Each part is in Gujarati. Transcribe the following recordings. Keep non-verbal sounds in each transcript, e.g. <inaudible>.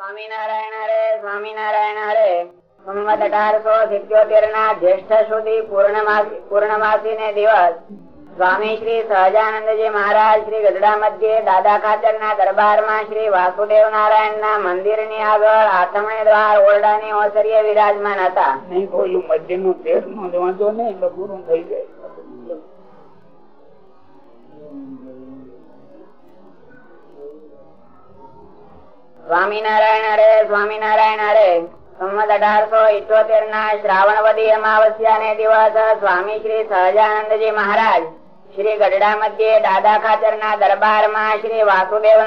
સ્વામિનારાયણ હરે સ્વામિનારાયણ હરે. સંમત અઢારસો સિત્યોતેર ના જ્યેષ્ઠ સુધી પૂર્ણમાસી ને દિવસ. સ્વામી શ્રી સહજાનંદજી મહારાજ શ્રી ગઢડા મધ્યે દાદા ખાતર ના દરબારમાં શ્રી વાસુદેવ નારાયણ ના મંદિરની આગળ આથમણી દ્વાર ઓરડા ની ઓસરીએ વિરાજમાન હતા. નહીં તો મધ્યનું તેર નો વાંધો નહીં પૂરું થઈ જાય. સ્વામિનારાયણ હરે સ્વામિનારાયણ સંમત અઢારસો ઇઠોતેર ના શ્રાવણવદી અમાવસ્યા ને દિવસ સ્વામી મહારાજ શ્રી ગઢડા દાદા ખાચર ના દરબાર શ્રી વાસુદેવ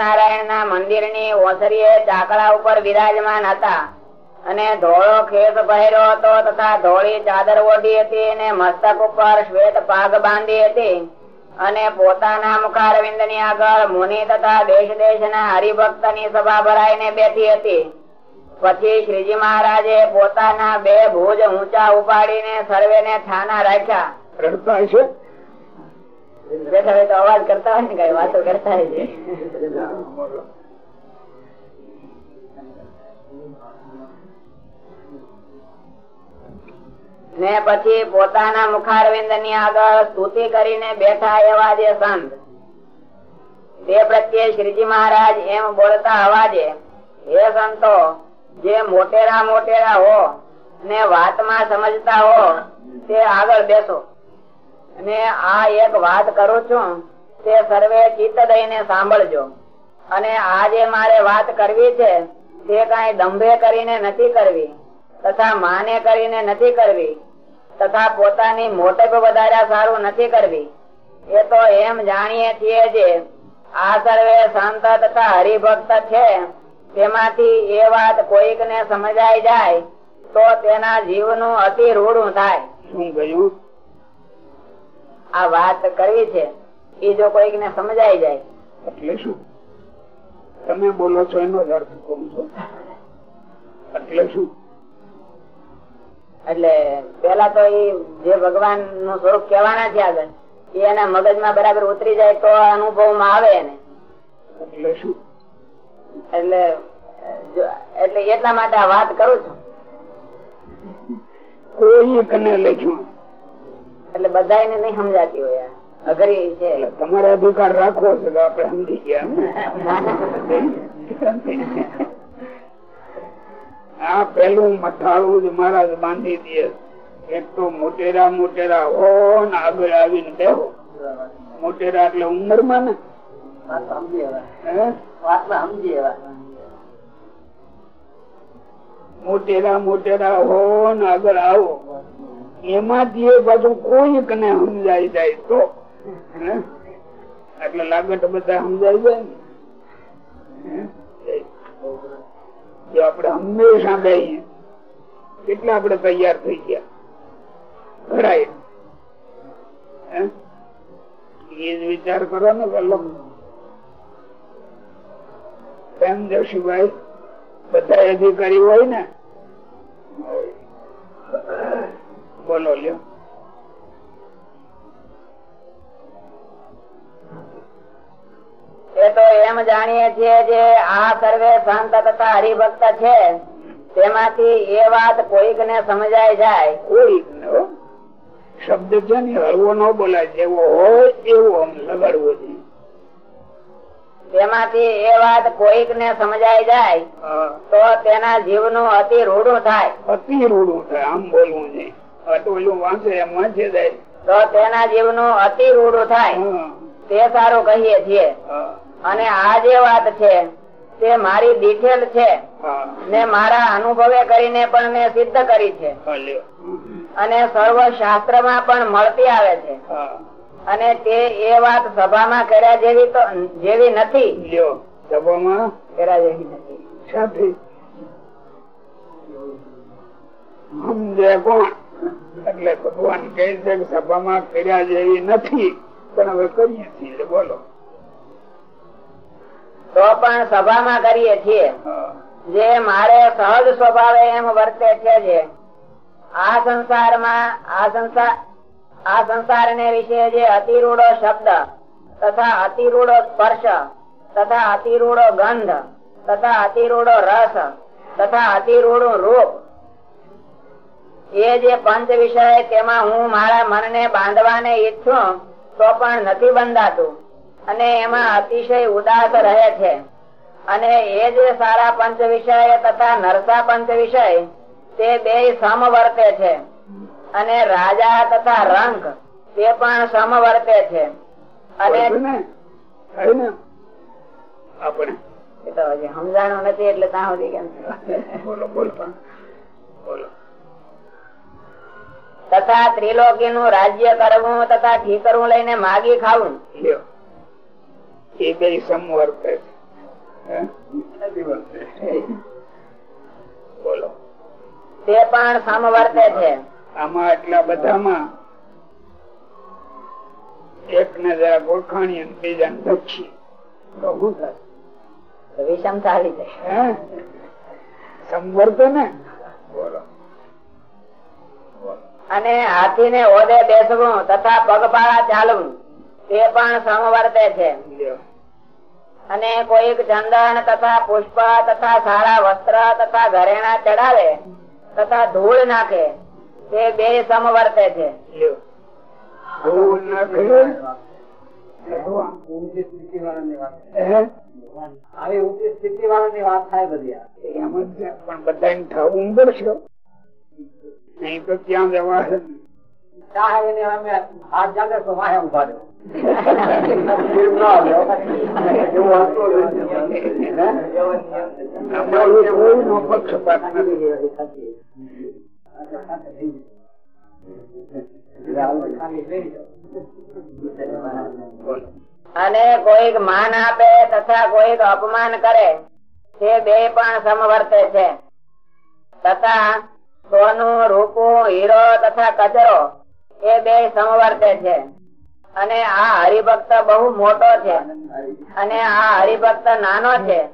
ના મંદિરની ઓસરીએ ચાકડા ઉપર વિરાજમાન હતા. અને ધોળો ખેસ પહેર્યો હતો તથા ધોળી ચાદર ઓઢી હતી અને મસ્તક ઉપર શ્વેત પાગ બાંધી હતી. અને પોતાના મુખારવિંદની આગળ મુનિ તથા દેશ દેશ ના હરિભક્તની સભા ભરાઈને બેઠી હતી. પછી શ્રીજી મહારાજે પોતાના બે ભુજ ઊંચા ઉપાડીને સર્વે ને થાના રાખ્યા. રડતા છે બેઠા બેઠા અવાજ કરતા હોય ને કઈ વાતો કરતા હોય છે. ને પછી પોતાના મુખારવિંદની આગળ સ્તુતિ કરીને બેઠા એવા જે સંત. તે પ્રત્યે શ્રીજી મહારાજ એમ બોલતા અવાજે, હે સંતો, જે મોટેરા મોટેરા હો ને વાતમાં સમજતા હો, તે આગળ બેસો. અને આ એક વાત કરું છું, તે સર્વે ચિત્ત દઈને સાંભળજો. અને આ જે મારે વાત કરવી છે, તે કઈ દંભે કરીને નથી કરવી, તથા માને કરીને નથી કરવી. તથા પોતાની મોટપ વધાર્યા સારું નથી કરવી. એ તો એમ જાણીએ છીએ જે આ સર્વે સંત તથા હરિભક્ત છે તેમાંથી એ વાત કોઈક ને સમજાઈ જાય તો તેના જીવનું અતિ રૂડું થાય. શું કહ્યું? આ વાત કરવી છે એ જો કોઈક ને સમજાઈ જાય. એટલે શું? તમે બોલો છો એનો જ અર્થ કહું છો. એટલે શું? એટલે પેલા તો એ જે ભગવાનનું સ્વરૂપ કેવાના છે આગળ એ એના મગજમાં બરાબર ઉતરી જાય તો અનુભવમાં આવે એને. એટલે શું એટલે એટલે એટલા માટે આ વાત કરું છું. કોઈ કને લખ્યું? એટલે બધા એને નહીં સમજાતી હોય. અઘરી છે. તમારે અધિકાર રાખવો છે આપડે સમજી ગયા આ પેલું મથાળું જ મહારાજ બાંધી દે. એક તો મોટેરા મોટેરા હો ને આગળ આવીને બેહો. મોટેરા એટલે ઉંમરમાં ને મોટેરા મોટેરા હો ને આગળ આવો. એમાંથી એ પાછું કોઈ કને સમજાઈ જાય તો. એટલે લાગત બધા સમજાઈ જાય ને. જો આપણે હંમેશા લઈએ કેટલા આપણે તૈયાર થઈ ગયા? ભરાય એ જ વિચાર કરો ને પેલો એમ જશુભાઈ બધા અધિકારી હોય ને? બોલો લ્યો. એમ જાણીએ છીએ જે આ સર્વે સંત તથા હરિભક્ત છે તેમાંથી એ વાત કોઈક ને સમજાય જાય કોઈક શબ્દ છે ને હળવો ન બોલાય જેવો હોય એવો આમ લગાડવો જોઈએ તેમાંથી એ વાત કોઈક ને સમજાય જાય તો તેના જીવનું અતિ રૂડું થાય. અતિ રૂડું થાય આમ બોલવું છે. અટોલું વાંચે એમ વાંચે જાય. તો તેના જીવનું અતિ રૂડું થાય. તે સારું કહીએ છીએ. અને આ જે વાત છે તે મારી ડિટેલ છે. ને મારા અનુભવે કરીને પણ મેં સિદ્ધ કરી છે. અને સર્વ શાસ્ત્રમાં પણ મળતી આવે છે. અને તે એ વાત સભામાં કર્યા જેવી તો જેવી નથી. સભામાં? કર્યા જેવી નથી. સાથે સમજે કોણ? એટલે ભગવાન કહે છે સભામાં કર્યા જેવી નથી. પણ હવે કરીએ છીએ બોલો. તો પણ સભામાં કરીએ છીએ. જે મારે સહજ સ્વભાવે એમ વર્તે છે જે. આ સંસારમાં, આ સંસાર આ સંસારને વિશે જે અતિરૂડો શબ્દ, તથા અતિરૂડો સ્પર્શ, તથા અતિરૂડો ગંધ, તથા અતિરૂડો રસ, તથા અતિરૂડું રૂપ, એ જે પંચ વિષય તેમાં હું મારા મનને બાંધવાને ઈચ્છું, તો પણ નથી બંધાતું. અને એમાં અતિશય ઉદાસ રહે છે. અને એ જે સારા પંચ વિષય તથા નરસા પંચ વિષય તે બે સમવર્તે છે. અને રાજા તથા રંગ તે પણ સમવર્તે છે. અને સમજાણું નથી એટલે ત્યાં સુધી કેમ બોલો બોલો. બોલો. તથા ત્રિલોકી નું રાજ્ય કરવું તથા ઠીકરું લઈને માગી ખાવું. એ બે સમવર્તે બોલો. તે પણ સમવર્તે છે આમાં એટલા બધામાં એક ને જરા ગોળખાણી અને બીજા ને દક્ષી તો શું થાય? વિષમ ચાલી જશે સમવર્તે ને? બોલો. અને હાથી ને ઓદે બેસવું તથા પગપાળા ચાલવું. તે પણ સમવર્તે છે. અને કોઈક ચંદન તથા પુષ્પ તથા સારા વસ્ત્ર તથા ઘરેણા ચડાવે તથા ધૂળ નાખે તે બે સમવર્તે છે. લ્યો ધૂળ નાખે? હે? એમ જ છે. પણ બધા થવું પડશે નહીં તો જવા આમાં કોઈનો પક્ષપાત નથી બોલો. અને કોઈક માન આપે તથા કોઈક અપમાન કરે, તે બે પણ સમવર્તે છે. તથા સોનું, રૂપું, હીરો તથા કચરો, એ બે સમવર્તે છે. અને આ હરિભક્ત બહુ મોટો છે. અને આ હરિભક્ત નાનો છે.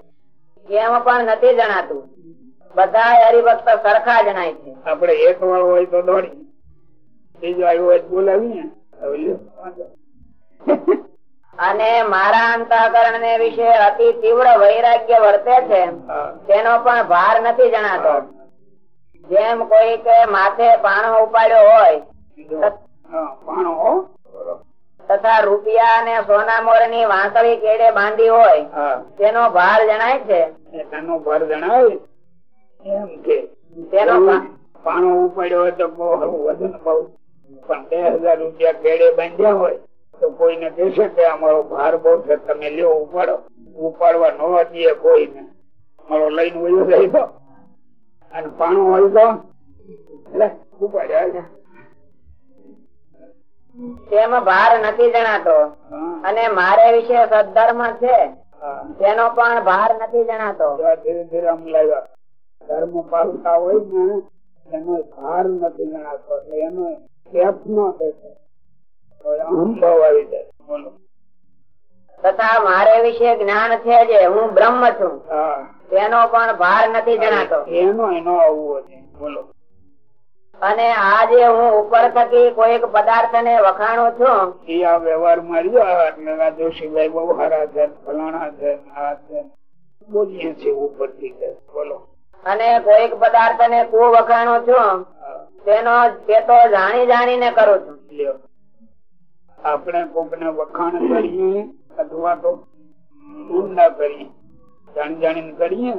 એમ પણ નથી જણાતું. બધા હરિભક્ત સરખા જણાય છે. આપડે એક વાળો હોય તો દોડી. બીજો આવ્યો હોય લ્યો. અને મારા અંતઃકરણ ને વિશે અતિ તીવ્ર વૈરાગ્ય વર્તે છે. તેનો પણ ભાર નથી જણાતો. જેમ કોઈ માથે પાણો ઉપાડ્યો હોય પાણો. તથા રૂપિયા અને સોના મોરની વાંસળી કેડે બાંધી હોય તેનો ભાર જણાય છે? તેનો ભાર જણાય? એમ કે. તેનો પાણો ઉપાડ્યો તો બહુ વજન બહુ. પણ બે હજાર રૂપિયા કેડે બાંધ્યા હોય તો કોઈને કહેશે કે અમારો ભાર બહુ છે તમે લ્યો ઉપાડો. ઉપાડવા ન દે કોઈને. મારો લઈને વયો જાય તો. અને પાણો હોય તો? એટલે ઉપાડ્યા તેમાં ભાર નથી જણાતો. અને મારે વિશે સદધર્મ છે તેનો પણ ભાર નથી જણાતો. ધીરે ધીરે આમ ધર્મ પાલતા હોય ને એનો ભાર નથી જણાતો. એટલે એનો કેપ ન અહંભાવ આવી જાય. બોલો. તથા મારે વિશે જ્ઞાન છે જે હું બ્રહ્મ છું. તેનો પણ ભાર નથી જણાતો. એનો એનો આવવો છે. બોલો. અને આજે હું ઉપર થકી કોઈક પદાર્થ ને વખાણો છું. એ આ વ્યવહારમાં રહ્યો એટલે આ જોશીભાઈ બહુ હારા છે ફલાણા છે આ છે. બોલીએ છીએ ઉપરથી બોલો. અને કોઈક પદાર્થ ને કુ વખાણો છું તેનો તે તો જાણી જાણીને કરું છું. આપણે કોક ને વખાણ કરીએ અથવા તો ના કરીએ. જાણી જાણીને કરીએ.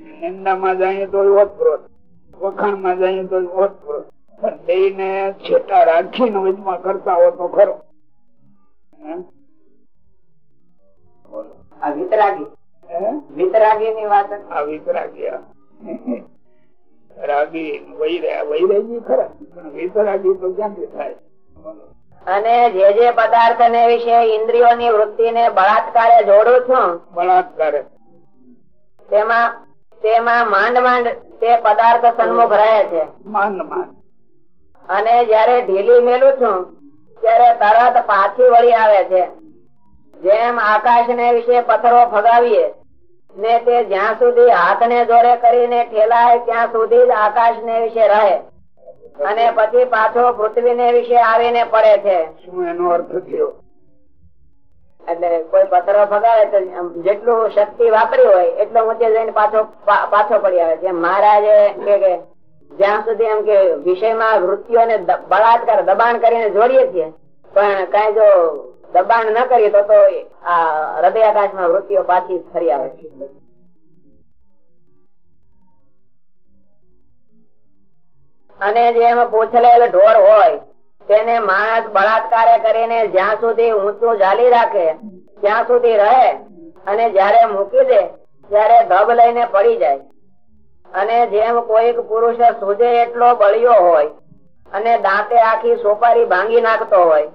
નિંદામાં જઈએ તો ઓતપ્રોત. વખાણમાં જઈએ તો ઓતપ્રોત. પણ બેયને છેટા રાખીને વચમાં કરતા હો તો ખરો. હે? બોલો. આ વિતરાગી. વિતરાગી ની વાત આ વિતરાગ્યા રાગી વૈરા વૈરાગી ખરા. પણ વિતરાગી તો ક્યાંથી થાય? અને જે જે પદાર્થ ને વિશે ઇન્દ્રિયોની વૃત્તિ ને બળાત્કારે જોડું છું બળાત્કાર. તેમાં તેમાં માંડ માંડ તે પદાર્થ સન્મુખ રહે છે. માંડ માંડ. અને જયારે ઢીલી મેલું છું ત્યારે તરત પાછી વળી આવે છે. જેમ આકાશ ને વિશે પથ્થરો ફગાવીએ ને તે જ્યાં સુધી હાથ ને જોડે કરીને ઠેલાય ત્યાં સુધી જ આકાશ ને વિશે રહે. અને પછી પાછો પૃથ્વી ને વિશે આવીને પડે છે. શું એનો અર્થ થયો? એટલે કોઈ પથરો ફગાવે તો જેટલું શક્તિ વાપરી હોય, એટલો ઊંચે જઈને પાછો પાછો પડી આવે. છે મહારાજે કે જ્યાં સુધી એમ કે વિષયમાં વૃત્તિઓને બળાત્કાર, દબાણ કરીને જોડીએ છીએ, પણ કઈ જો દબાણ ન કરીએ તો તો આ હૃદયાકાશમાં વૃત્તિઓ પાછી ફરી આવે. છે અને જે જેમ એટલે ઢોર હોય તેને માણસ બળાત્કારે કરીને જ્યાં સુધી ઊંચું જાલી રાખે, ત્યાં સુધી રહે અને જયારે મૂકી દે, ત્યારે ધબ લઈને પડી જાય. અને જેમ કોઈક પુરુષ સુજે એટલો બળિયો હોય અને દાંતે આખી સોપારી ભાંગી નાખતો હોય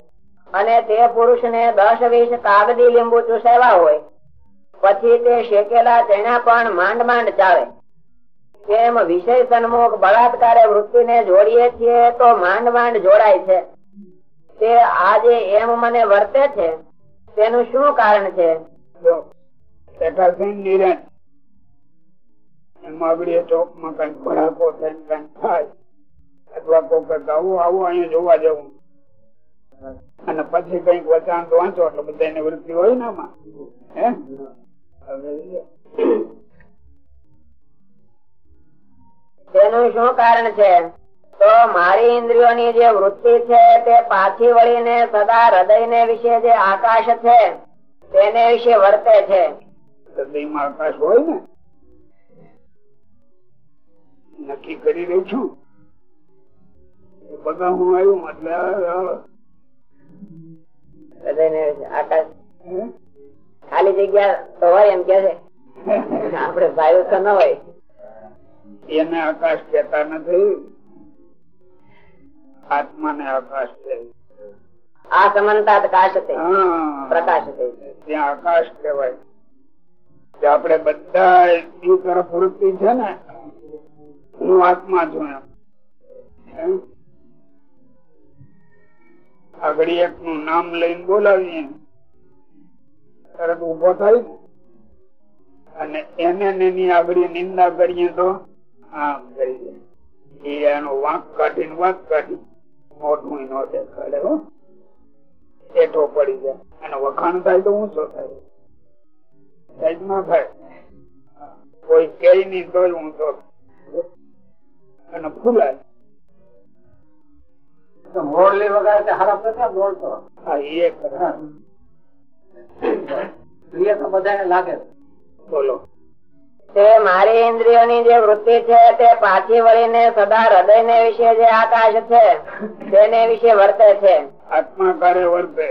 અને તે પુરુષ ને દસ વીસ કાગદી લીંબુ ચૂસેવા હોય, પછી તે શેકેલા તેના પણ માંડ માંડ ચાલે કેમ વિષય સન્મુખ બળાત્કારે વૃત્તિ ને જોડીએ છીએ, તો માંડ માંડ જોડાય છે. તે આજે એમ મને વર્તે છે. તેનું શું કારણ છે? અને પછી કંઈક વચાણ વાંચો, એટલે બધા વૃત્તિ હોય ને આમાં. તેનું શું કારણ છે? તો મારી ઇન્દ્રિયોની જે વૃત્તિ છે તે પાછી વળીને સદા હૃદય ને વિશે જે આકાશ છે તેને વિશે વર્તે છે. હૃદયમાં આકાશ હોય ને? નક્કી કરી રહ્યું છું. બધા હું આવ્યું એટલે આકાશ. ખાલી જગ્યા તો હોય એમ કે છે. <laughs> આપડે ભાઈ તો ન હોય. એને આકાશ કેતા નથી. આત્મા ને આકાશ છે. આ સમાનતા પ્રકાશ ત્યાં આકાશ કહેવાય. આપડે બધા એ તરફ વૃત્તિ છે ને હું આત્મા છું એમ. આગળી એક નું નામ લઈને બોલાવીએ. તરત ઊભો થાય. અને એને એની આગળ નિંદા કરીએ તો આમ કરી એનો વાંક કાઢીને વાંક કાઢી. મોટું નો દેખાડે હો. એઠો પડી જાય. અને વખાણ થાય તો ઊંચો થાય. સાઈડ થાય. કોઈ કે નહીં તો ઊંચો અને ફૂલાય. મોરલી વગાડે હરફ નથી હા એ બધાને લાગે. બોલો. તે મારી ઇન્દ્રિયોની જે વૃત્તિ છે તે પાછી વળીને સદા હૃદય ને વિશે જે આકાશ છે તેને વિશે વર્તે છે. આત્મા કાર્ય વર્તે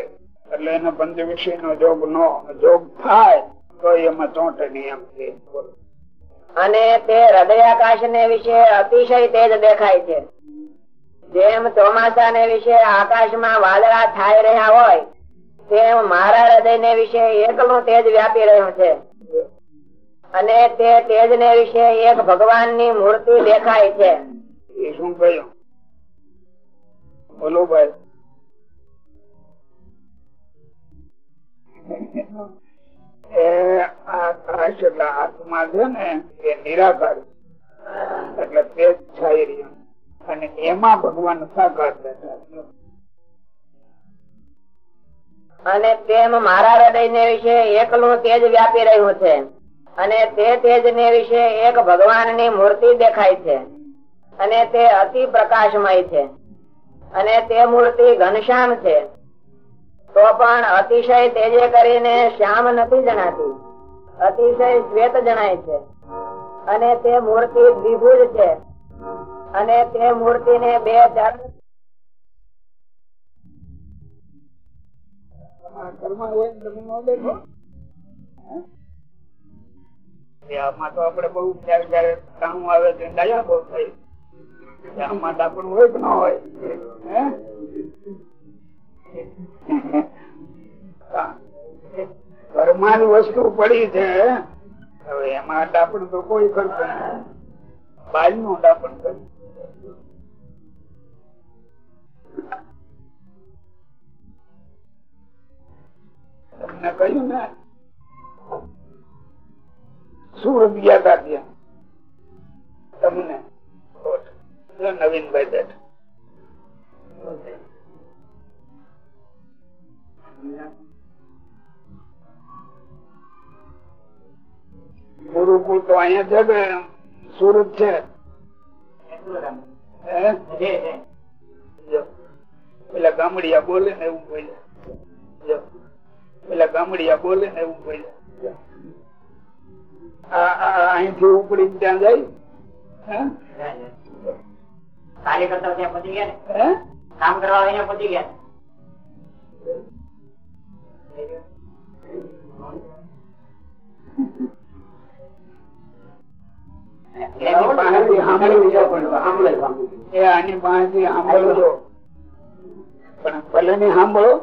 એટલે એને પંચ વિષય નો જોગ નો જોગ થાય તો એમાં ચોંટે નિયમ છે. અને તે હૃદયાકાશ ને વિશે અતિશય તેજ દેખાય છે. જેમ ચોમાસા ને વિશે આકાશમાં વાદળા થાય રહ્યા હોય તેમ મારા હૃદય ને વિશે એકલું તેજ વ્યાપી રહ્યું છે. અને તે તેજ ને વિશે એક ભગવાનની મૂર્તિ દેખાય છે. એ શું કહ્યું બોલો ભાઈ. આત્મા છે ને એ નિરાકાર એટલે તેજ છાઈ રહ્યું અને એમાં ભગવાન સાકાર બેઠા અને તેમ મારા હૃદય ને વિશે એકલું તેજ વ્યાપી રહ્યું છે. અને તે તેજ ને વિશે એક ભગવાનની મૂર્તિ દેખાય છે. અને તે અતિ પ્રકાશમય છે. અને તે મૂર્તિ ઘનશ્યામ છે. તો પણ અતિશય તેજે કરીને શ્યામ નથી જણાતી. અતિશય શ્વેત જણાય છે. અને તે મૂર્તિ દ્વિભુજ છે. અને તે મૂર્તિ ને બે ચરણ આમાં તો આપડે બહુ જયારે જયારે કામ આવે છે, દયા બહુ થઈ આમાં તો આપણું હોય. કે ન હોય ઘરમાં વસ્તુ પડી છે. હવે એમાં ડાપણ તો કોઈ કરતું નથી બાલનું કર્યું તમને કહ્યું ને સુરત ગયા. હતા તમને નવીનભાઈ બેઠા. ગુરુકુળ તો અહિયાં છે કે સુરત છે. પેલા ગામડિયા બોલે ને એવું બોલે પેલા ગામડિયા બોલે ને એવું બોલે અહીંથી ઉપડી ત્યાં જાય કરતા ત્યાં પતી ગયા કામ કરવા અહીંયા પતી ગયા? સાંભળો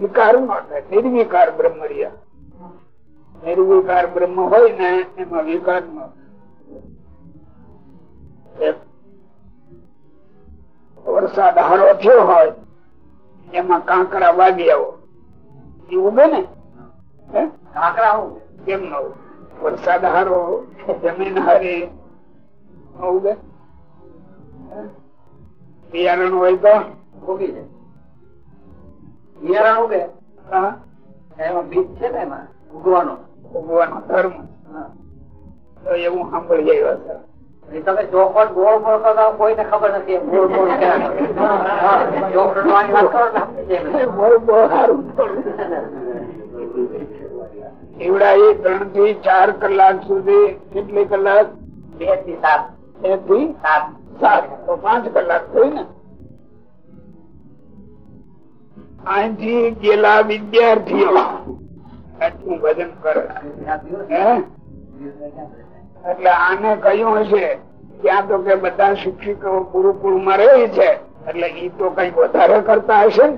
વિકાર નો થાય. નિર્વિકાર બ્રહ્મ રહ્યા નિર્વિકાર બ્રહ્મ હોય ને એમાં વિકાર ન વરસાદ હારો થયો હોય એમાં કાંકરા વાગી આવો. એ ઉગે ને? કાંકરા કેમ ન વરસાદ હારો જમીન હારી. ઉગે બિયારણ હોય તો? ઉગી જાય. બિયારણ ઉગે હા? એમાં બીજ છે ને એમાં? ઉગવાનો. ઉગવાનો ધર્મ. તો એવું સાંભળી જાય તમે ચોખવટ ગોળ ગોળ કરતા કોઈને ખબર નથી ગોળ ગોળ ત્રણથી ચાર કલાક સુધી કેટલી કલાક? બેથી સાત. બેથી સાત. સાત. તો પાંચ કલાક થઈ ને? અહીંથી ગયેલા વિદ્યાર્થીઓ આટલું ભજન કરે. એટલે આને કહ્યું હશે ત્યાં તો કે બધા શિક્ષકો ગુરુકુળમાં રહે છે એટલે ઈ તો કઈ વધારે કરતા હશે ને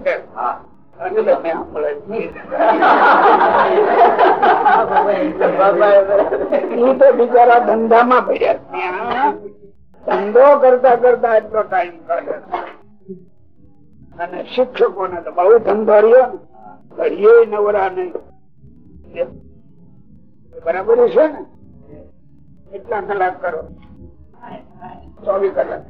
કે બિચારા ધંધામાં પડ્યા ત્યાં ધંધો કરતા કરતા એટલો ટાઈમ કાઢે અને શિક્ષકોને તો બહુ ધંધો રહ્યો ને. ઘડીએ નવરા નહીં બરાબર છે ને? કેટલા કલાક કરો. ચોવીસ કલાક.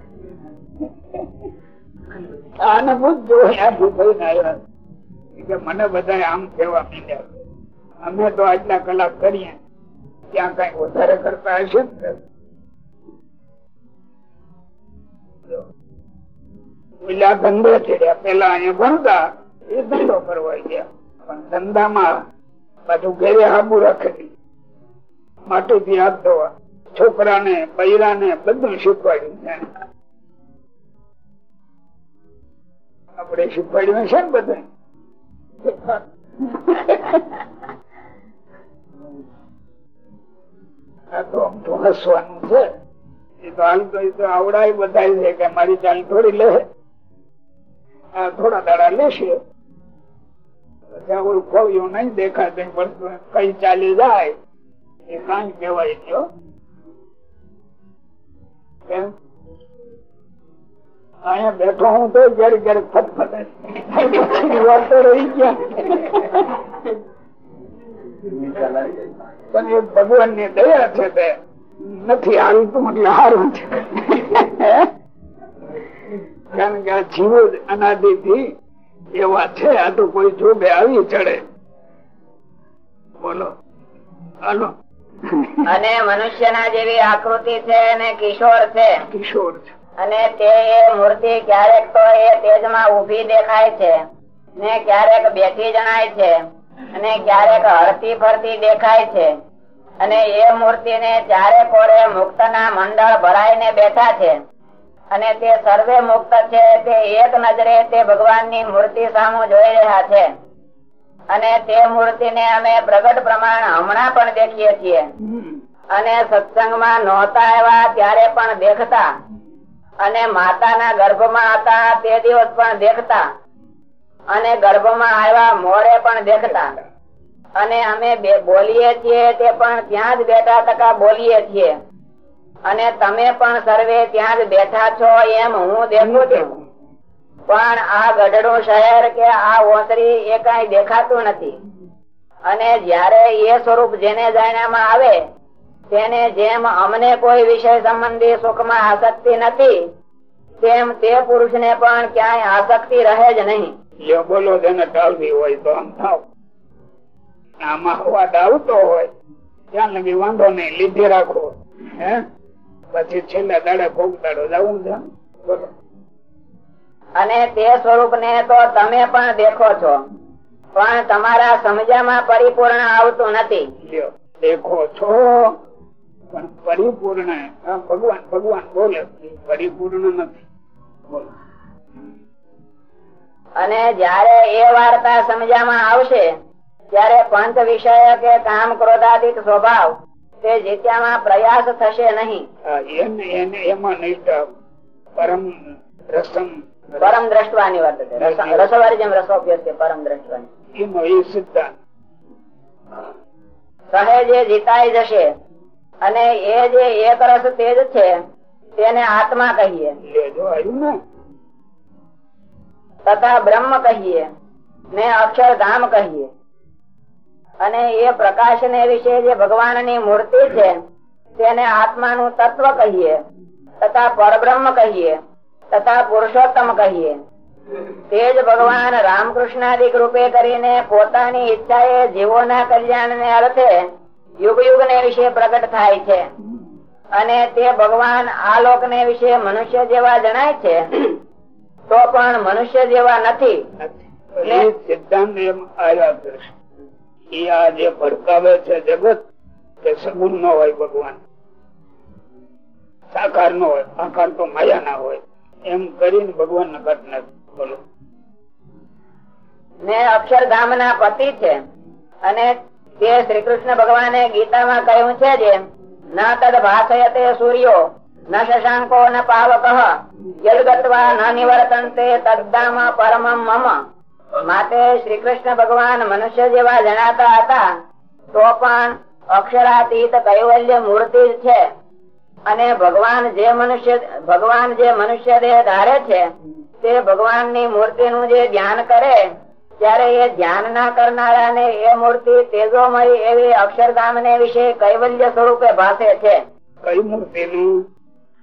કરીએ. ત્યાં કઈ વધારે કરતા હશે ને? પેલા પેલા અહીંયા ભણતા. એ ધંધો કરવા ગયા. પણ ધંધામાં પાછું ઘેરે હાબુ રાખેલી માટીથી હાથ ધોવા. છોકરાને, બૈરાને બધું શીખવાડ્યું આપણે શીખવાડ્યું છે ને બધું? આ તો આમ તો હસવાનું છે. એ તો હાલ તો એ તો આવડાય બધા છે કે મારી ચાલ થોડી લે. આ થોડા દાડા લેશે. પણ એ તો તો ભગવાનની દયા છે તે. નથી હાલતું, એટલે હારું છે. કારણ કે આ જીવો અનાદિ થી એવા છે આ તો કોઈ જોબે આવી ચડે. બોલો. હાલો. અને મનુષ્યના જેવી આકૃતિ છે અને કિશોર છે. કિશોર છે. અને તે મૂર્તિ ક્યારેક તો એ તેજમાં ઊભી દેખાય છે. ને ક્યારેક બેઠી જણાય છે. અને ક્યારેક હરતી ફરતી દેખાય છે. અને એ મૂર્તિને ચારે કોરે મુક્ત ના મંડળ ભરાઈને બેઠા છે. અને તે સર્વે મુક્ત છે, તે એક નજરે તે ભગવાનની મૂર્તિ સામુ જોઈ રહ્યા છે. અને તે મૂર્તિને અમે પ્રગટ પ્રમાણ હમણાં પણ દેખીએ છીએ. અને સત્સંગમાં નહોતા એવા ત્યારે પણ દેખતા. અને માતાના ગર્ભમાં હતા તે દિવસ પણ દેખતા. અને ગર્ભમાં આવ્યા મોડે પણ દેખતા. અને અમે બોલીએ છીએ તે પણ ત્યાં જ બેઠા ટકા બોલીએ છીએ. અને તમે પણ સર્વે ત્યાં જ બેઠા છો એમ હું દેખું છું. પણ આ ગઢડું શહેર કે આ ઓસરી એ કઈ દેખાતું નથી. અને જયારે એ સ્વરૂપ જેને જાણ્યામાં આવે તેને જેમ અમને કોઈ વિષય સંબંધી સુખમાં આસક્તિ નથી તેમ તે પુરુષ ને પણ ક્યાંય આસક્તિ રહે જ નહીં. બોલો તેને ટાળવી હોય તો આમ થાવ. આમાં અવાજ આવતો હોય ત્યાં લગી વાંધો નહીં લીધે રાખો. હે? પછી છેલ્લા દાડે ભોગતાડો જવું છે અને તે સ્વરૂપ ને તો તમે પણ દેખો છો પણ તમારા સમજામાં પરિપૂર્ણ આવતું નથી. દેખો છો. પણ પરિપૂર્ણ ભગવાન ભગવાન બોલે. પરિપૂર્ણ નથી. બોલો. અને જયારે એ વાર્તા સમજામાં આવશે ત્યારે પંચ વિષય કે કામ ક્રોધાદિત સ્વભાવ તે જીત્યામાં પ્રયાસ થશે નહીં. એને એમાં પરમ રસમ પરમ દ્રષ્ટવાની વાત રસવારી જેમ રસો અભ્યાસ છે પરમ દ્રષ્ટવાની. એ સિદ્ધાંત. સહેજે જીતાઈ જશે અને એ જે એક રસ તેજ છે તેને આત્મા કહીએ. તથા બ્રહ્મ કહીએ ને અક્ષરધામ કહીએ. અને એ પ્રકાશ ને વિશે જે ભગવાનની મૂર્તિ છે, તેને આત્માનું તત્વ કહીએ, તથા પરબ્રહ્મ કહીએ, તથા પુરુષોત્તમ કહીએ. તે જ ભગવાન રામકૃષ્ણાદિક રૂપે કરીને પોતાની ઈચ્છાએ જીવોના કલ્યાણ ને અર્થે યુગ યુગ ને વિશે પ્રગટ થાય છે. અને તે ભગવાન આ લોક ને વિશે મનુષ્ય જેવા જણાય છે, તો પણ મનુષ્ય જેવા નથી. સિદ્ધાંત એ આ જે ભડકાવે છે જગત તે સગુણ નો હોય ભગવાન. સાકાર નો હોય આકાર તો માયા ના હોય. એમ કરીને ભગવાન ને ઘટ નથી બોલો. મેં અક્ષરધામ ના પતિ છે અને તે શ્રી કૃષ્ણ ભગવાને ગીતામાં કહ્યું છે જે, ન તદ ભાષયતે સૂર્યો, ન શશાંકો ન પાવક, યદગત્વા ન નિવર્તન્તે તદ્દામ પરમ મમ. માટે શ્રી કૃષ્ણ ભગવાન મનુષ્ય જેવા જણાતા હતા, તો પણ અક્ષરાતીત કૈવલ્ય મૂર્તિ છે. અને ભગવાન જે મનુષ્ય, ભગવાન જે મનુષ્ય દેહ ધારે છે, તે ભગવાનની મૂર્તિ નું જે ધ્યાન કરે, ત્યારે એ ધ્યાન ના કરનારા ને એ મૂર્તિ તેજોમય એવી અક્ષરધામ ને વિશે કૈવલ્ય સ્વરૂપે ભાષે છે. કઈ મૂર્તિ નું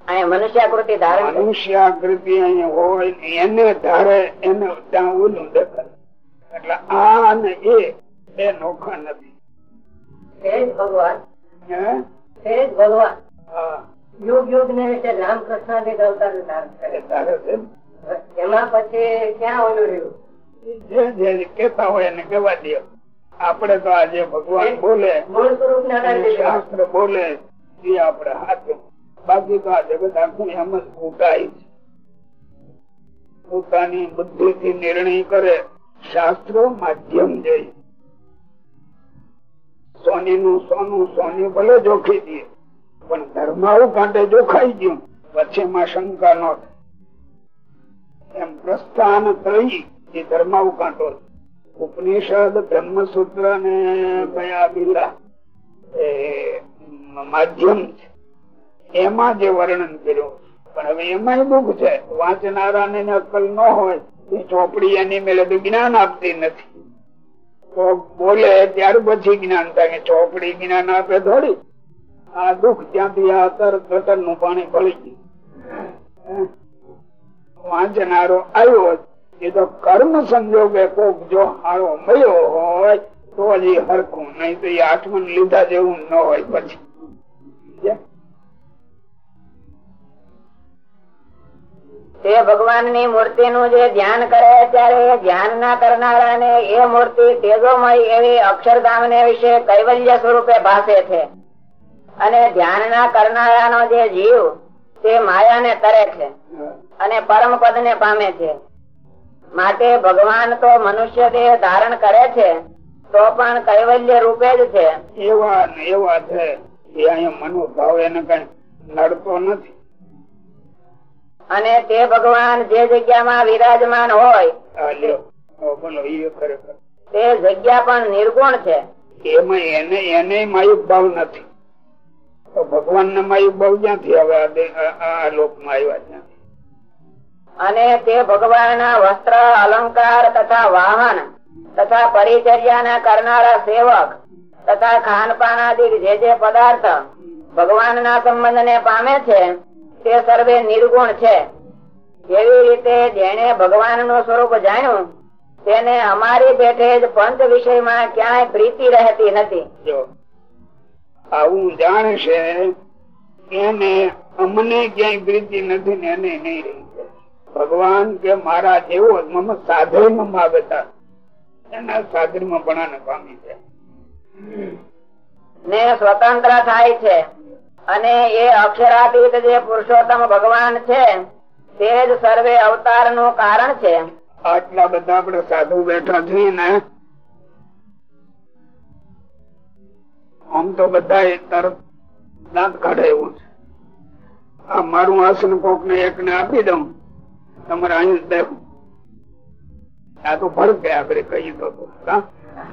મનુષ્યાકૃતિ ધારણ કરે. મનુષ્ય આકૃતિ અહીંયા હોય એને ધારે એને ત્યાં ઓલું દેખાય. એટલે આ અને એ બે નોખા નથી ભગવાન. હે? તે જ ભગવાન. યુગ યુગ ને વિશે રામકૃષ્ણ અવતાર ધારણ. એમાં પછી ક્યાં ઓલું રહ્યું? જે જે કેતા હોય એને કેવા દે. આપડે તો આજે ભગવાન બોલે મૂળ સ્વરૂપ ને શાસ્ત્ર બોલે એ આપડે હાથે બાકી તો આ જગત આખું એમ જ ફૂટાય છે. પોતાની બુદ્ધિ થી નિર્ણય કરે, શાસ્ત્રો માધ્યમ જઈ સોની નું સોનું સોની ભલે જોખી દે, પણ ધર્માવું કાંટે જોખાઈ ગયું પછી માં શંકા નો એમ પ્રસ્થાન થઈ એ ધર્માવું છે. ઉપનિષદ, બ્રહ્મસૂત્ર ને કયા બીલા એ માધ્યમ છે. એમાં જે વર્ણન કર્યું. પણ હવે એમાં દુઃખ છે. વાંચનારા ને અક્કલ ન હોય, એ ચોપડી એની મેળે તો જ્ઞાન આપતી નથી. બોલે, ત્યાર પછી જ્ઞાન થાય. ચોપડી જ્ઞાન આપે થોડી. આ દુઃખ ત્યાંથી આ તરત ગટરનું પાણી ભળી ગયું. વાંચનારો આવ્યો એ તો કર્મ સંજોગે કોક જો હારો મળ્યો હોય, તો જ એ હરખું. નહીં તો એ આઠમન લીધા જેવું ન હોય પછી. તે ભગવાનની મૂર્તિ નું જે ધ્યાન કરે ત્યારે ધ્યાન ના કરનારા ને એ મૂર્તિ તેજોમય એવી અક્ષરધામ ને વિશે કૈવલ્ય સ્વરૂપે ભાષે છે. અને ધ્યાન ના કરનારા નો જે જીવ, તે માયા ને તરે છે અને પરમ પદ ને પામે છે. માટે ભગવાન તો મનુષ્ય દેહ ધારણ કરે છે, તો પણ કૈવલ્ય રૂપે જ છે. એવા એવા છે. મનોભાવ એને કઈ નડતો નથી. અને તે ભગવાન જે જગ્યામાં વિરાજમાન હોય તે જગ્યા પણ નિર્ગુણ છે. એમાં એને એને માયુક ભાવ નથી. ભગવાન ને માયુક ભાવ ક્યાંથી હવે આ લોક આવ્યા ત્યાંથી અને તે ભગવાનના વસ્ત્ર અલંકાર તથા વાહન તથા પરિચર્યા કરનારા સેવક તથા ખાનપાન આદિ જે જે પદાર્થ ભગવાનના સંબંધ ને પામે છે તે સર્વે નિર્ગુણ છે. એવી રીતે જેને ભગવાનનું સ્વરૂપ જાણ્યું તેને અમારી પેઠે જ પંચ વિષયમાં ક્યાંય પ્રીતિ રહેતી નથી. આવું જાણશે એને અમને ક્યાંય પ્રીતિ નથી ને એને નહીં રહી ભગવાન કે મારા જેવો મમ સાધર્મ માગતા એના સાધર્મ પણ પામી છે ને સ્વતંત્ર થાય છે. અને એ અક્ષરાતીત જે પુરુષોત્તમ ભગવાન છે, તે જ સર્વે અવતાર કારણ છે. આટલા બધા આપડે સાધુ બેઠા છીએ ને, આમ તો બધા તરત દાંત કાઢે એવું છે. આ મારું આસન કોક ને એક ને આપી દઉં, તમારે અહીં બેહું. આ તો ફરક આપડે કહ્યું તો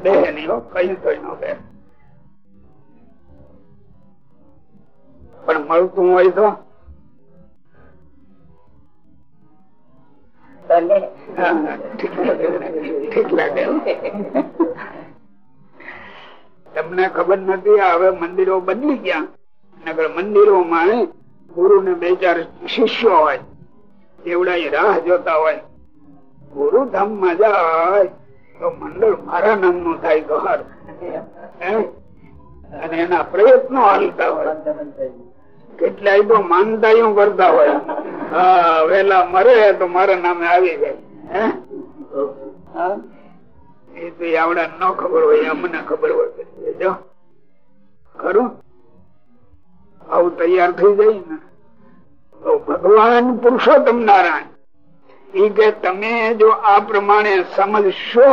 બે નહીં કહ્યું તો ન બે પણ મળતું હોય તો? તમને ખબર નથી હવે મંદિરો બદલી ગયા. નગર મંદિરોમાં ગુરુ ને બે ચાર શિષ્યો હોય. એવડા રાહ જોતા હોય. ગુરુ ધામમાં જાય તો મંડળ મારા નામનું થાય ઘર. અને એના પ્રયત્નો હાલતા હોય. કેટલાય તો માનતા કરતા હોય. વેલા મરે તો મારા નામે આવી જાય. એ તો આવડા ન ખબર હોય અમને ખબર હોય જો. ખરું? આવું તૈયાર થઈ જાય ને, તો ભગવાન પુરુષોત્તમ નારાયણ એ કે તમે જો આ પ્રમાણે સમજશો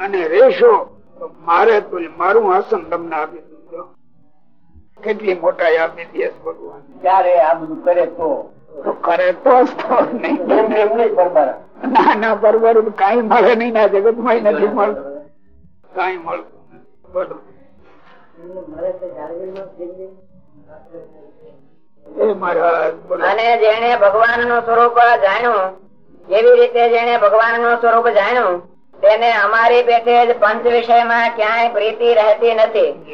અને રેશો તો મારે તો મારું આસન તમને આપી કેટલી મોટા આપી દે ભગવાન? ત્યારે આ બધું કરે તો? કરે તો ના ના બરોબર કઈ મળે નહીં ના જગતમાં નથી મળતું. કઈ મળતું બોલો. અને જેને ભગવાનનું સ્વરૂપ જાણ્યું એવી રીતે જેને ભગવાનનું સ્વરૂપ જાણ્યું તેને અમારી પેટે જ પંચ વિષયમાં ક્યાંય પ્રીતિ રહેતી નથી.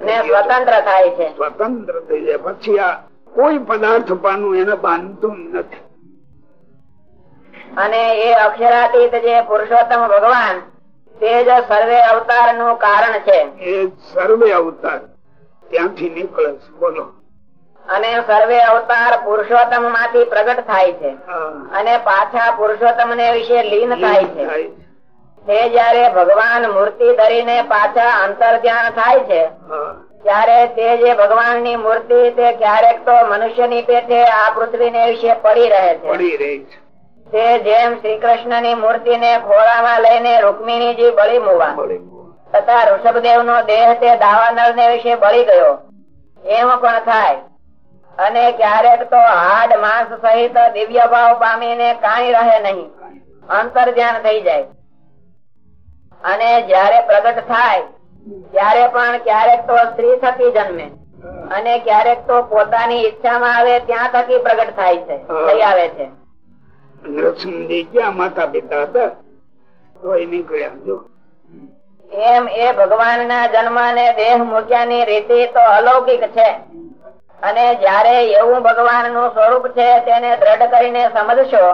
ને સ્વતંત્ર થાય છે. સ્વતંત્ર થઈ જાય. પછી આ કોઈ પદાર્થ પાનું એને બાંધતું નથી. અને એ અક્ષરાતીત જે પુરુષોત્તમ ભગવાન તે જ સર્વે અવતારનું કારણ છે. એ સર્વે અવતાર. ત્યાંથી નીકળે છે. બોલો. અને સર્વે અવતાર પુરુષોત્તમમાંથી પ્રગટ થાય છે. અને પાછા પુરુષોત્તમ ને વિશે લીન થાય છે. તે જયારે ભગવાન મૂર્તિ ધરીને પાછા અંતર ધ્યાન થાય છે ત્યારે તે જે ભગવાનની મૂર્તિ તે ક્યારેક તો મનુષ્યની પેટે આ પૃથ્વી ને વિશે પડી રહે છે. પડી રહી છે. તે જેમ શ્રી કૃષ્ણની મૂર્તિ ને ખોળામાં લઈને રૂકમિણીજી બળી મુવા. તથા ઋષભદેવ નો દેહ તે દાવાનળ ને વિશે બળી ગયો. એમ પણ થાય. અને ક્યારેક તો હાડ માંસ સહિત દિવ્ય ભાવ પામીને કાંઈ રહે નહીં. અંતર ધ્યાન થઈ જાય. અને જયારે પ્રગટ થાય ત્યારે પણ ક્યારેક તો સ્ત્રી થકી જન્મે. અને ક્યારેક તો પોતાની ઈચ્છામાં આવે ત્યાં થકી પ્રગટ થાય છે થઈ આવે છે. નરસિંહજી ક્યાં માતા પિતા હતા? તો એ નીકળ્યા જો. એમ એ ભગવાન ના જન્મ ને દેહ મૂક્યાની રીતિ તો અલૌકિક છે. અને જયારે એવું ભગવાનનું સ્વરૂપ છે, તેને દ્રઢ કરીને સમજશો,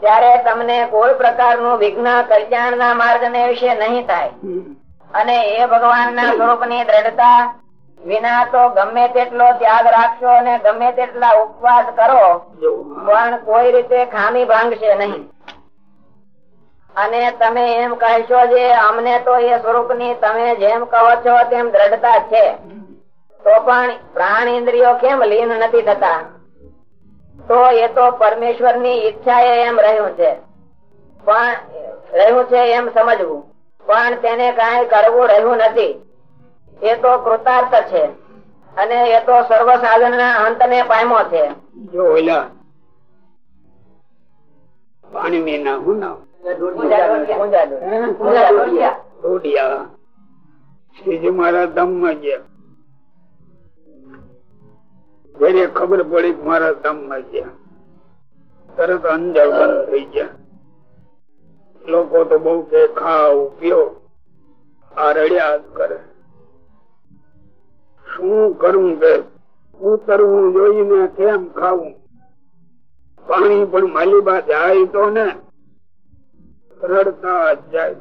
ત્યારે તમને કોઈ પ્રકારનું વિઘ્ન કલ્યાણ ના માર્ગ ને વિશે નહીં થાય. અને એ ભગવાન ના સ્વરૂપની દ્રઢતા વિના તો ગમે તેટલો ત્યાગ રાખશો અને ગમે તેટલા ઉપવાસ કરો, પણ કોઈ રીતે ખામી ભાંગશે નહીં. અને તમે એમ કહેશો જે અમને તો એ સ્વરૂપની તમે જેમ કહો છો તેમ દ્રઢતા છે. તો પણ પ્રાણ ઇન્દ્રિયો કેમ લીન નથી થતા? તો એ તો પરમેશ્વરની ઈચ્છા એમ રહ્યું છે. પણ રહ્યું છે એમ સમજવું. પણ તેને કઈ કરવું રહ્યું નથી. એ તો કૃતાર્થ છે. અને એ તો સર્વ સાધન ના અંત ને પામો છે. જો ઓલા પાણી મીના હું? નામ મારા દમમાં ગયા. જયારે ખબર પડી મારા ગામમાં ગયા. તરત અંજળ બંધ થઈ ગયા. લોકો તો બહુ કે ખાવ, પીઓ, આ રડ્યા કરે. શું કરવું કે ઉતરવું જોઈને કેમ ખાવું? પાણી પણ માલીબા જાય તો ને રડતા જાય.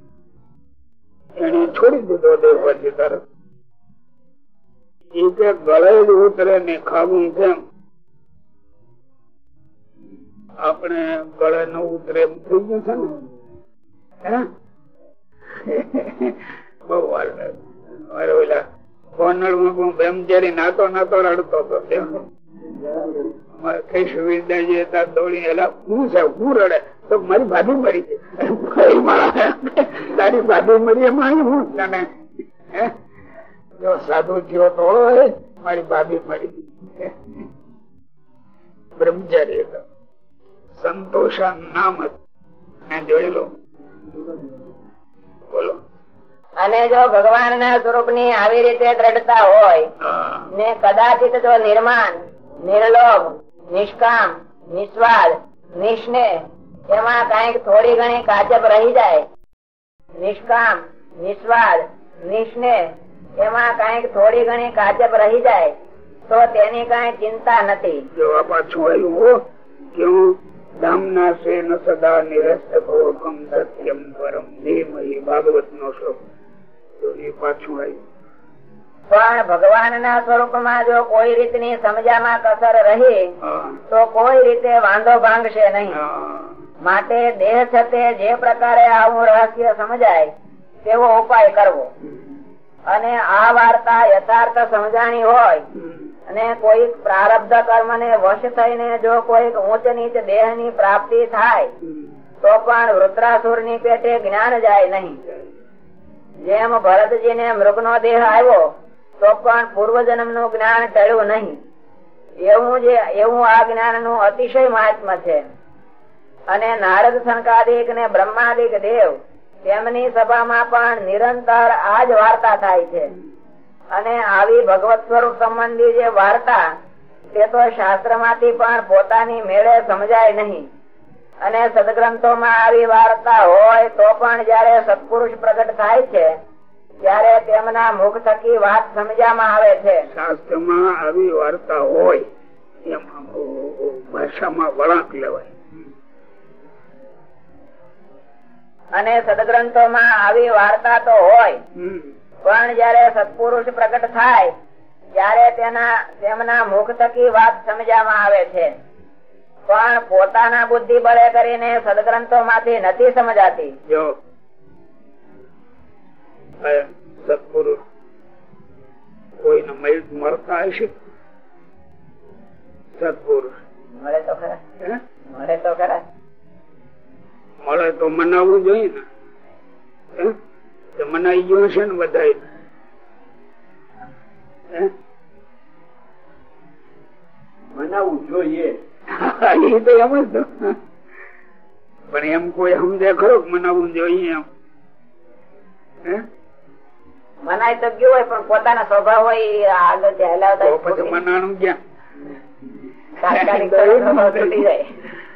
એને છોડી દીધો દેવ પછી તરત એ કે ગળે જ ઉતરે ને ખાવું કેમ? આપણે ગળે ન ઉતરે એમ થઈ ગયું છે ને? બહુ વાર. મારે ઓલા કોનડમાં હું બ્રહ્મચારી નાતો નાતો રડતો હતો એલા, હું છે? હું રડે? તો મારી ભાભી મરી ફરી તારી ભાભી મરી એમાં હું? તને હે? જો સાધુ થયો તો મારી ભાભી મળી ગઈ બ્રહ્મચારી હતો. સંતોષા નામ હતું. બોલો. અને જો ભગવાન ના સ્વરૂપની આવી રીતે દ્રઢતા હોય ને કદાચિત જો નિર્માણ નિર્લોભ નિષ્કામ નિસ્વાદ નિષ્નેહ એમાં કંઈક થોડી ઘણી કાચપ રહી જાય નિષ્કામ નિસ્વાદ નિષ્ને એમાં કંઈક થોડી ઘણી કાચપ રહી જાય તો તેની કઈ ચિંતા નથી. જો પાછું આવ્યું હો? ક્યું ધામના સે ન સદા નિરસ્ત ભોકમ સત્યમ પરમ ધીમહી ભાગવત નો શ્લોક. તો એ પાછું આવ્યું. પણ ભગવાન ના સ્વરૂપમાં જો કોઈ રીતની સમજામાં કસર રહી તો કોઈ રીતે વાંધો ભાંગશે નહીં. માટે દેહ છતે જે પ્રકારે આવું રહસ્ય સમજાય તેવો ઉપાય કરવો. અને આ વાર્તા યથાર્થ સમજાણી હોય અને કોઈક પ્રારબ્ધ કર્મ ને વશ થઈને જો કોઈક ઊંચ નીચ દેહની પ્રાપ્તિ થાય, તો પણ વૃત્રાસુરની પેટે જ્ઞાન જાય નહીં. જેમ ભરતજી ને મૃગ નો દેહ આવ્યો, તો પણ પૂર્વ જન્મનું જ્ઞાન ટળ્યું નહીં. એવું જે, એવું આ જ્ઞાનનું અતિશય મહાત્મ છે. અને નારદ સંકાદિક ને બ્રહ્માદિક દેવ તેમની સભામાં પણ નિરંતર આ જ વાર્તા થાય છે. અને આવી ભગવત સ્વરૂપ સંબંધી જે વાર્તા, તે તો શાસ્ત્ર પણ પોતાની મેળે સમજાય નહીં. અને સદગ્રંથોમાં આવી વાર્તા હોય તો પણ જયારે સત્પુરુષ પ્રગટ થાય છે, ત્યારે તેમના મુખ થકી વાત સમજવામાં આવે છે. શાસ્ત્રમાં આવી વાર્તા હોય, એમાં ભાષામાં વળાંક લેવાય. અને સદગ્રંથોમાં આવી વાર્તા તો હોય. પણ જયારે સત્પુરુષ પ્રગટ થાય ત્યારે તેના તેમના મુખ થકી વાત સમજવામાં આવે છે. પણ પોતાના બુદ્ધિ બળે કરીને સદગ્રંથો માંથી નથી સમજાતી. જો સત્પુરુષ કોઈને મળતા હશે? સત્પુરુષ. મળે તો ખરા. મળે તો ખરા. મળે તો મનાવવું જોઈએ ને. મનાઈ ગયું છે ને બધા મનાવવું જોઈએ. એ તો એમ જ પણ એમ કોઈ સમજે ખરો કે મનાવવું જોઈએ એમ. હે? મનાય તો ગયું હોય પણ પોતાના સ્વભાવ હોય એ આગળ હલાવતા તો પછી મનાણું ક્યાં? તાત્કાલિક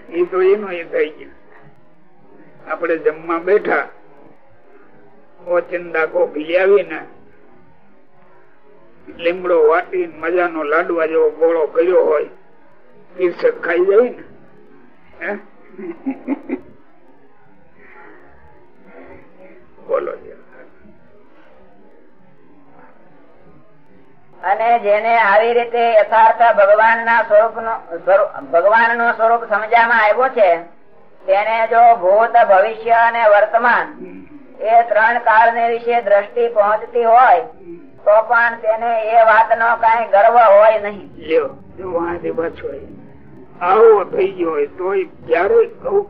એ તો એનું એ થઈ ગયું. આપણે જમવા બેઠા ઓચિંદા કોફી આવીને લીમડો વાટી મજાનો લાડવા જેવો ગોળો કર્યો હોય, ઈર્ષક ખાઈ જાય ને અને જેને આવી રીતે યથાર્થ ભગવાન ના સ્વરૂપ ભગવાનનું સ્વરૂપ સમજવામાં આવ્યો છે તેને જો ભૂત ભવિષ્ય અને વર્તમાન એ ત્રણ કાળ ને વિશે દ્રષ્ટિ પહોંચતી હોય તો પણ તેને એ વાતનો કઈ ગર્વ હોય નહીં. પાછો આવી. આવો થઈ ગયો હોય તોય ક્યારેય કહું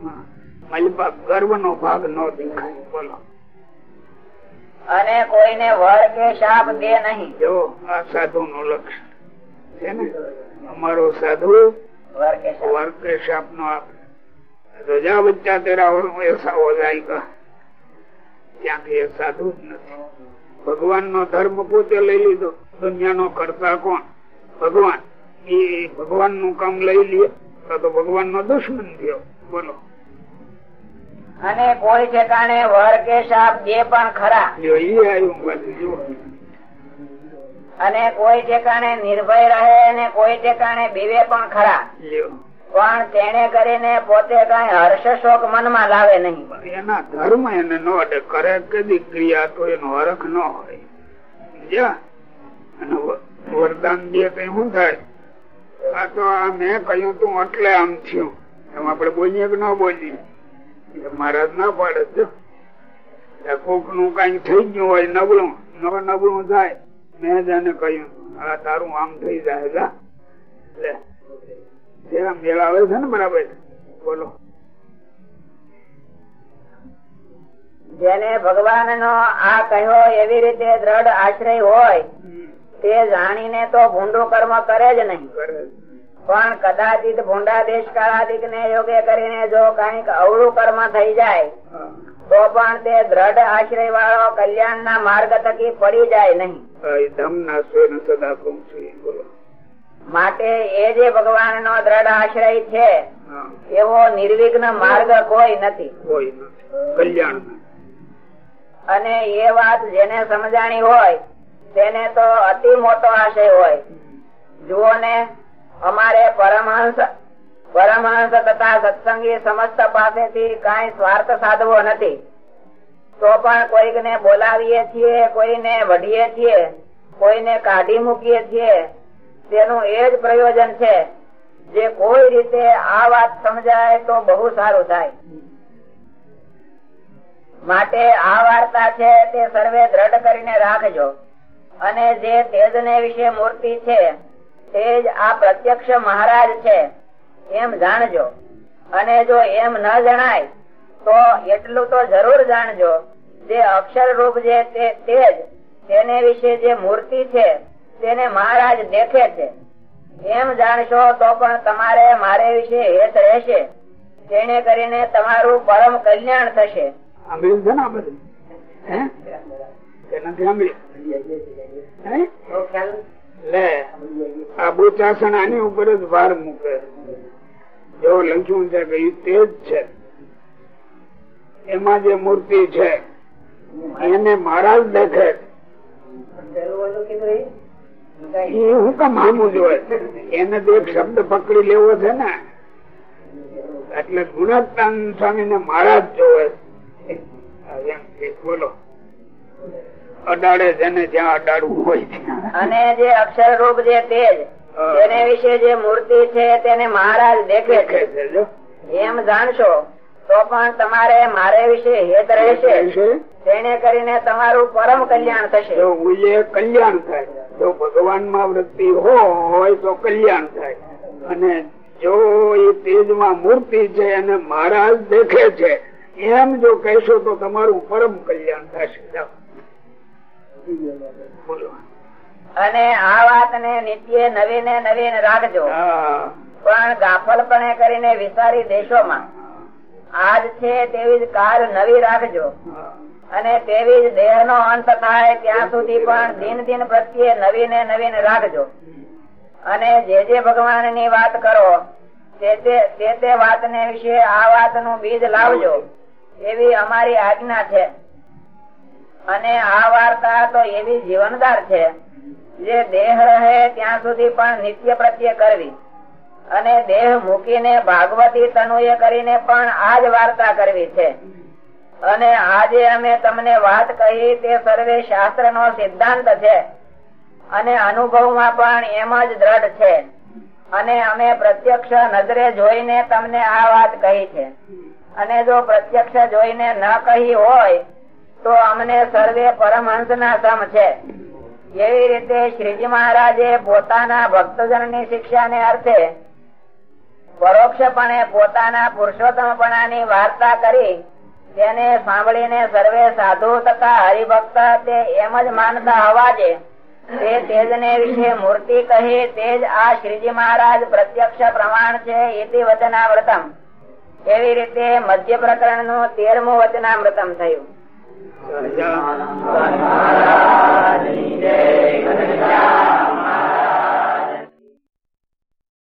ગર્વ નો ભાગ ન દેખાય. બોલો. અને કોઈને વર કે શાપ દે નહીં. જો આ સાધુ નું લક્ષણ છે ને? અમારો સાધુ વર કે શાપ. નો આપે તો જા બચ્ચા તેરા ઓર એસા હો જાયગા ત્યાંથી એ સાધુ જ નથી ભગવાન નો ધર્મ પોતે લઈ લીધો દુનિયા નો કરતા કોણ ભગવાન એ ભગવાનનું કામ લઈ લે તો ભગવાન નો દુશ્મન થયો બોલો અને કોઈ ઠેકાણે વર કે સાપ જે પણ ખરા. અને કોઈ ઠેકાણે નિર્ભય રહે અને કોઈ ઠેકાણે બીવે પણ ખરા. પણ તેને કરીને પોતે કઈ હર્ષ શોક મનમાં લાવે નહીં. એના ધર્મ એને ન અડે. કરે કદી ક્રિયા તો એનો હરખ ન હોય? અને વરદાન દે તો શું થાય? આ તો આ મેં કહ્યું તું એટલે આમ થયું. એમ આપડે બોલીએ કે ન બોલીએ? મહારાજ ના પાડે જો કોકનું કઈ થઈ ગયું હોય, નબળું, ન નબળું થાય, મેં જ એને કહ્યું. આ તારું આમ થઈ જાય, જા. લે. જરા મેળાવે છે ને બરાબર બોલો. જેને ભગવાન નો આ કહ્યો એવી રીતે દ્રઢ આશ્રય હોય તે જાણીને તો ભૂંડું કર્મ કરે જ નહીં. પણ કદાચિત ભૂંડા દેશ કાળાદિક ને યોગ્ય કરીને જો કંઈક અવળું કર્મ થઈ જાય તો પણ તે દ્રઢ આશ્રય વાળો કલ્યાણ ના માર્ગ થકી પડી જાય નહીં. ધમ ના સ્વયં સદા કહું છું બોલો. માટે એ જે ભગવાન નો દ્રઢ આશ્રય છે એવો નિર્વિઘ્ન માર્ગ કોઈ નથી. કલ્યાણ અને એ વાત જેને સમજાણી હોય તેને તો અતિ મોટો આશય હોય. જુઓ ને અમારે પરમહંસ પરમહંસ તથા સત્સંગી સમસ્ત પાસેથી કઈ સ્વાર્થ સાધવો નથી. તો પણ કોઈક ને બોલાવીએ છીએ કોઈને વઢીએ છીએ કોઈને કાઢી મૂકીએ છીએ તેનું એ જ પ્રયોજન છે. જે કોઈ રીતે આ વાત સમજાય તો બહુ સારું થાય. માટે આ વાર્તા છે તે સર્વે દ્રઢ કરીને રાખજો. અને જે તેજને વિશે મૂર્તિ છે, તે જ આ પ્રત્યક્ષ મહારાજ છે, એમ જાણજો. અને જો એમ ન જણાય, તો એટલું તો જરૂર જાણજો. જે અક્ષર રૂપ જે તે તેજ, તેને વિશે જે મૂર્તિ છે તેને મહારાજ દેખે છે. એમ જાણશો તો પણ તમારે મારે વિશે હેત રહેશે. તેને કરીને તમારું પરમ કલ્યાણ થશે. સાંભળ્યું છે ને લે, આ બોચાસણ આની ઉપર જ ભાર મૂકે. જો લખ્યું છે કે તે જ છે. એમાં જે મૂર્તિ છે, એને મહારાજ દેખે એ હું કામ આમું જોવે એને તો એક શબ્દ પકડી લેવો છે ને એટલે ગુણાત્માન સ્વામી ને મહારાજ જોવે બોલો. અડાડે જેને જ્યાં અડાડવું હોય અને જે અક્ષર રૂપ જે તેજ તેને વિશે જે મૂર્તિ છે તેને મહારાજ દેખે છે. દેખે છે જો. એમ જાણશો તો પણ તમારે મારે વિશે હેત રહેશે. તેને કરીને તમારું પરમ કલ્યાણ થશે. જો કલ્યાણ થાય જો ભગવાનમાં વૃત્તિ હોય તો કલ્યાણ થાય. અને જો એ તેજમાં મૂર્તિ છે અને મહારાજ દેખે છે એમ જો કહેશો તો તમારું પરમ કલ્યાણ થશે. બોલો. અને આ વાત ને નિત્ય નવીને નવીન રાખજો. પણ ગાફલપણે કરીને વિસારી દેશોમાં. આજ છે તેવી જ કાલ નવી રાખજો. અને તેવી જ દેહ નો અંત થાય ત્યાં સુધી પણ દિન દિન પ્રત્યે નવીને નવીન રાખજો. અને જે જે ભગવાનની વાત કરો, તે તે વાત ને વિશે આ વાતનું બીજ લાવજો. એવી અમારી આજ્ઞા છે. અને આ વાર્તા તો એવી જીવનદાર છે, જે દેહ રહે ત્યાં સુધી પણ નિત્ય પ્રત્યે કરવી. અને દેહ મૂકીને ભાગવતી તનુએ કરીને પણ આ જ વાર્તા કરવી છે. અને આજે અમે તમને વાત કહી તે સર્વે શાસ્ત્ર સિદ્ધાંત છે. અને અનુભવમાં પણ એમ જ દ્રઢ છે. અને અમે પ્રત્યક્ષ નજરે જોઈને તમને આ વાત કહી છે. અને જો પ્રત્યક્ષ જોઈને ન કહી હોય, તો અમને સર્વે પરમહંસ સમ છે. એવી રીતે શ્રીજી મહારાજે પોતાના ભક્તજનની શિક્ષા ને અર્થે પરોક્ષપણે પોતાના પુરુષોત્તમપણાની વાર્તા કરી, તેને સાંભળીને સર્વે સાધુ તથા હરિભક્ત તે એમ જ માનતા હવાજે તે તેજને વિશે મૂર્તિ કહી તેજ આ શ્રીજી મહારાજ પ્રત્યક્ષ પ્રમાણ છે ઇતિ વચનામૃતમ. એવી રીતે મધ્ય પ્રકરણનું તેરમું વચનામૃતમ થયું.